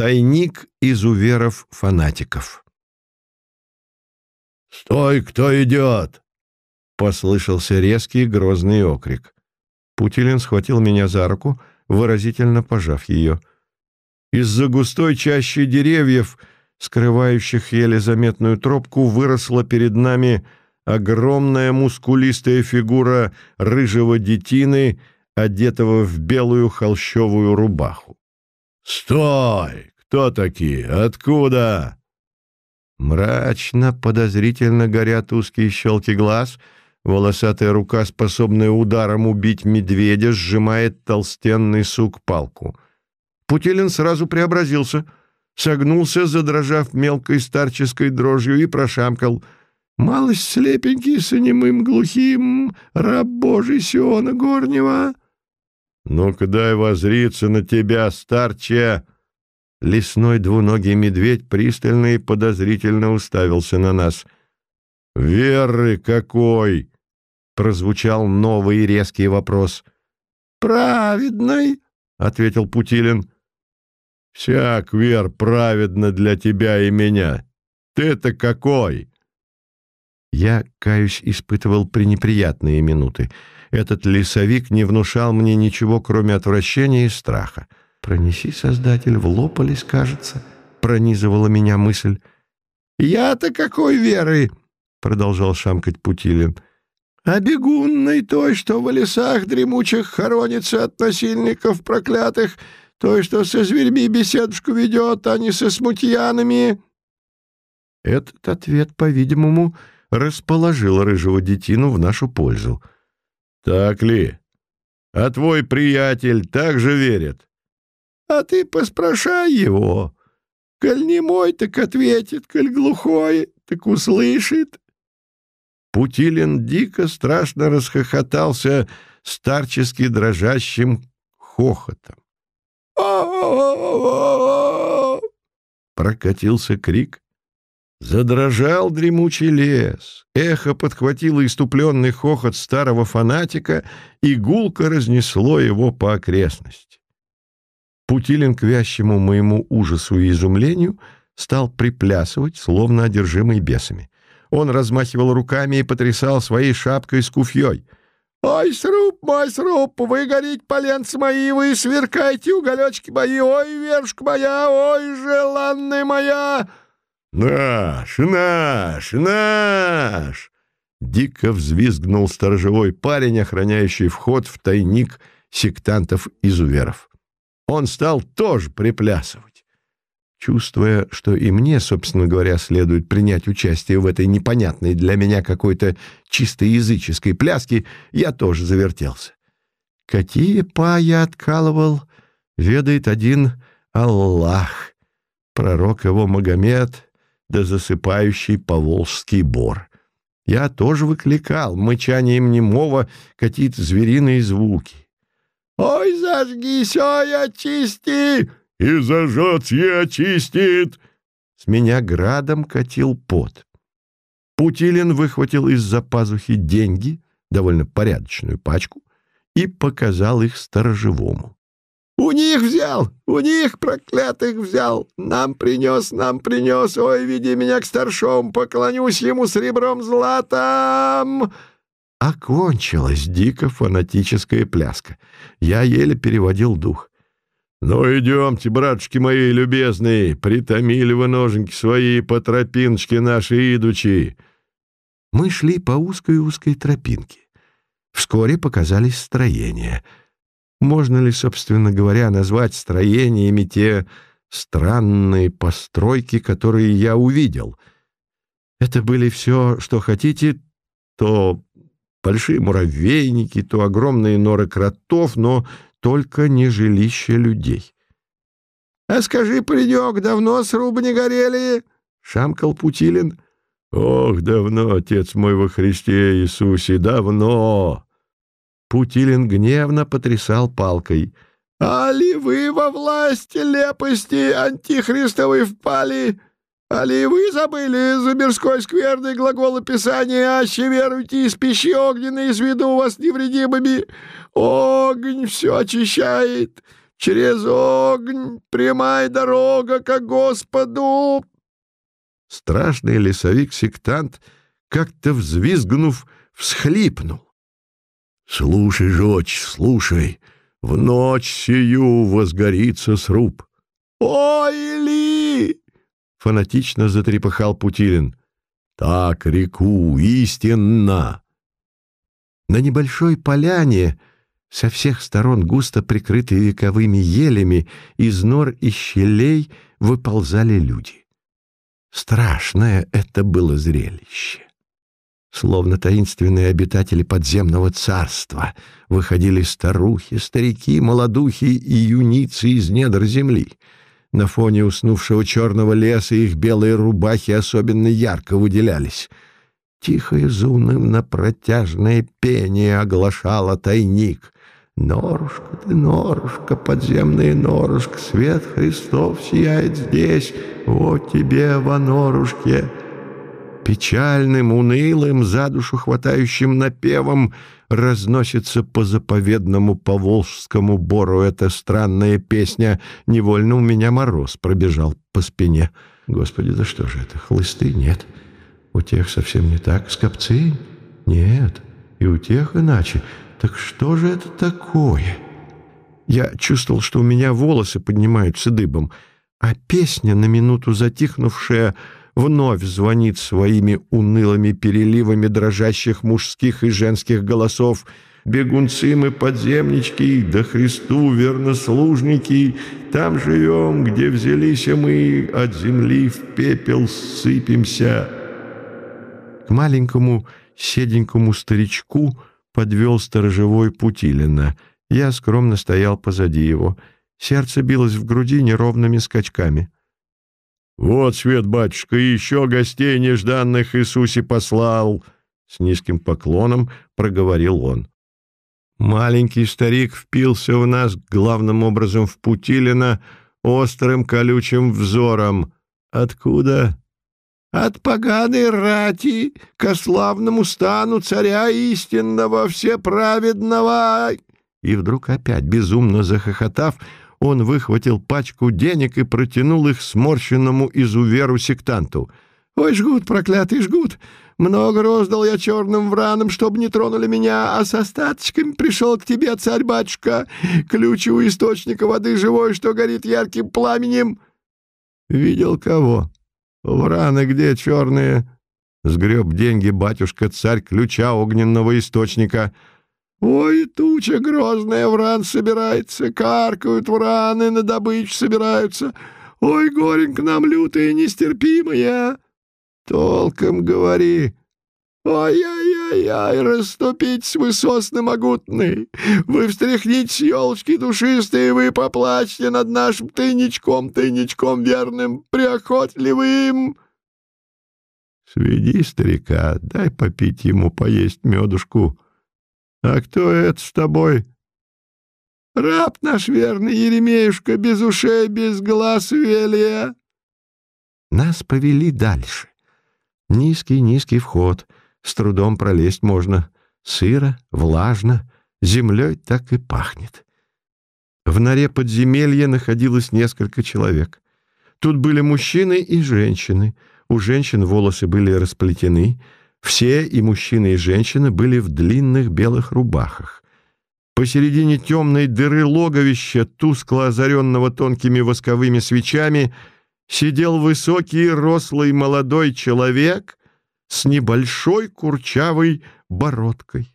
Тайник изуверов-фанатиков. «Стой, кто идет!» — послышался резкий грозный окрик. Путилин схватил меня за руку, выразительно пожав ее. Из-за густой чащи деревьев, скрывающих еле заметную тропку, выросла перед нами огромная мускулистая фигура рыжего детины, одетого в белую холщовую рубаху. «Стой! Кто такие? Откуда?» Мрачно, подозрительно горят узкие щелки глаз, волосатая рука, способная ударом убить медведя, сжимает толстенный сук палку. Путилин сразу преобразился, согнулся, задрожав мелкой старческой дрожью, и прошамкал — Малость слепенький, с немым глухим, раб Божий Сиона Горнего. — Ну-ка дай возриться на тебя, старче! Лесной двуногий медведь пристально и подозрительно уставился на нас. «Веры какой!» — прозвучал новый резкий вопрос. «Праведный!» — ответил Путилин. «Всяк вер праведно для тебя и меня. Ты-то какой?» Я, каюсь, испытывал пренеприятные минуты. Этот лесовик не внушал мне ничего, кроме отвращения и страха. «Пронеси, Создатель, в лопались, кажется», — пронизывала меня мысль. «Я-то какой веры!» — продолжал шамкать Путилин. «А бегунной той, что в лесах дремучих хоронится от насильников проклятых, той, что со зверьми беседушку ведет, а не со смутьянами». Этот ответ, по-видимому, расположил рыжего детину в нашу пользу. «Так ли? А твой приятель также верит?» А ты поспрашай его. Коль не мой, так ответит, коль глухой, так услышит. Путилин дико страшно расхохотался старчески дрожащим хохотом. Прокатился крик. Задрожал дремучий лес. Эхо подхватило иступленный хохот старого фанатика, и гулко разнесло его по окрестности. Путилин к вящему моему ужасу и изумлению стал приплясывать, словно одержимый бесами. Он размахивал руками и потрясал своей шапкой с куфьей. «Ой, сруб мой, сруб, вы горите, поленцы мои, вы сверкайте, уголечки мои, ой, вершка моя, ой, желанная моя!» «Наш, наш, наш!» Дико взвизгнул сторожевой парень, охраняющий вход в тайник сектантов-изуверов он стал тоже приплясывать. Чувствуя, что и мне, собственно говоря, следует принять участие в этой непонятной для меня какой-то чисто языческой пляске, я тоже завертелся. Какие па я откалывал, ведает один Аллах, пророк его Магомед, да засыпающий поволжский бор. Я тоже выкликал мычанием немого какие-то звериные звуки. «Ой, зажгись, ой, очисти!» «И зажжется, и очистит!» С меня градом катил пот. Путилин выхватил из-за пазухи деньги, довольно порядочную пачку, и показал их сторожевому. «У них взял! У них, проклятых, взял! Нам принес, нам принес! Ой, веди меня к старшому, поклонюсь ему с ребром златом!» Окончилась дико фанатическая пляска. Я еле переводил дух. «Ну, идемте, братушки мои любезные, притомили вы ноженьки свои по тропиночке нашей идучи». Мы шли по узкой-узкой тропинке. Вскоре показались строения. Можно ли, собственно говоря, назвать строениями те странные постройки, которые я увидел? Это были все, что хотите, то большие муравейники, то огромные норы кротов, но только не жилища людей. — А скажи, паренек, давно срубы не горели? — шамкал Путилин. — Ох, давно, отец мой во Христе Иисусе, давно! Путилин гневно потрясал палкой. — Али вы во власти лепости антихристовой впали? Али вы забыли за мирской скверный глагол Писания, аще веруйте из пищи огненной, из виду у вас невредимыми. Огонь все очищает, через огонь, прямая дорога к Господу!» Страшный лесовик-сектант, как-то взвизгнув, всхлипнул. «Слушай, жочь, слушай, в ночь сию возгорится сруб». «Ой, ли!» — фанатично затрепыхал Путилин. «Так реку истинно!» На небольшой поляне, со всех сторон густо прикрытой вековыми елями, из нор и щелей выползали люди. Страшное это было зрелище. Словно таинственные обитатели подземного царства выходили старухи, старики, молодухи и юницы из недр земли. На фоне уснувшего черного леса их белые рубахи особенно ярко выделялись. Тихое заунывно-протяжное пение оглашало тайник. «Норушка ты, норушка, подземная норушка, свет Христов сияет здесь, вот тебе, во норушке!» печальным, унылым, за душу хватающим напевом разносится по заповедному поволжскому бору эта странная песня. Невольно у меня мороз пробежал по спине. Господи, да что же это? Хлысты? Нет. У тех совсем не так. Скопцы? Нет. И у тех иначе. Так что же это такое? Я чувствовал, что у меня волосы поднимаются дыбом, а песня, на минуту затихнувшая, вновь звонит своими унылыми переливами дрожащих мужских и женских голосов «Бегунцы мы подземнички, да Христу вернослужники, там живем, где взялись мы, от земли в пепел сыпемся». К маленькому седенькому старичку подвел сторожевой Путилина. Я скромно стоял позади его. Сердце билось в груди неровными скачками. «Вот, свет, батюшка, еще гостей нежданных Иисусе послал!» С низким поклоном проговорил он. Маленький старик впился в нас главным образом в Путилина острым колючим взором. «Откуда?» «От поганой рати, ко славному стану царя истинного, всеправедного!» И вдруг опять, безумно захохотав, он выхватил пачку денег и протянул их сморщенному изуверу сектанту. «Ой, жгут, проклятый жгут! Много роздал я черным вранам, чтобы не тронули меня, а с остаточками пришел к тебе, царь-батюшка, ключ у источника воды живой, что горит ярким пламенем». «Видел кого? Враны где черные?» Сгреб деньги батюшка-царь ключа огненного источника — Ой, туча грозная, вран собирается, каркают враны, на добычу собираются. Ой, горенько нам лютая, нестерпимая. Толком говори. Ой-ай-ай-ай, расступитесь вы, сосны могутные. Вы встряхнитесь, елочки душистые, вы поплачьте над нашим тайничком, тайничком верным, приохотливым. Сведи старика, дай попить ему поесть медушку. «А кто это с тобой?» «Раб наш верный, Еремеюшка, без ушей, без глаз Велия». Нас повели дальше. Низкий-низкий вход, с трудом пролезть можно. Сыро, влажно, землей так и пахнет. В норе подземелья находилось несколько человек. Тут были мужчины и женщины. У женщин волосы были расплетены — все, и мужчины, и женщины, были в длинных белых рубахах. Посередине темной дыры логовища, тускло озаренного тонкими восковыми свечами, сидел высокий, рослый молодой человек с небольшой курчавой бородкой.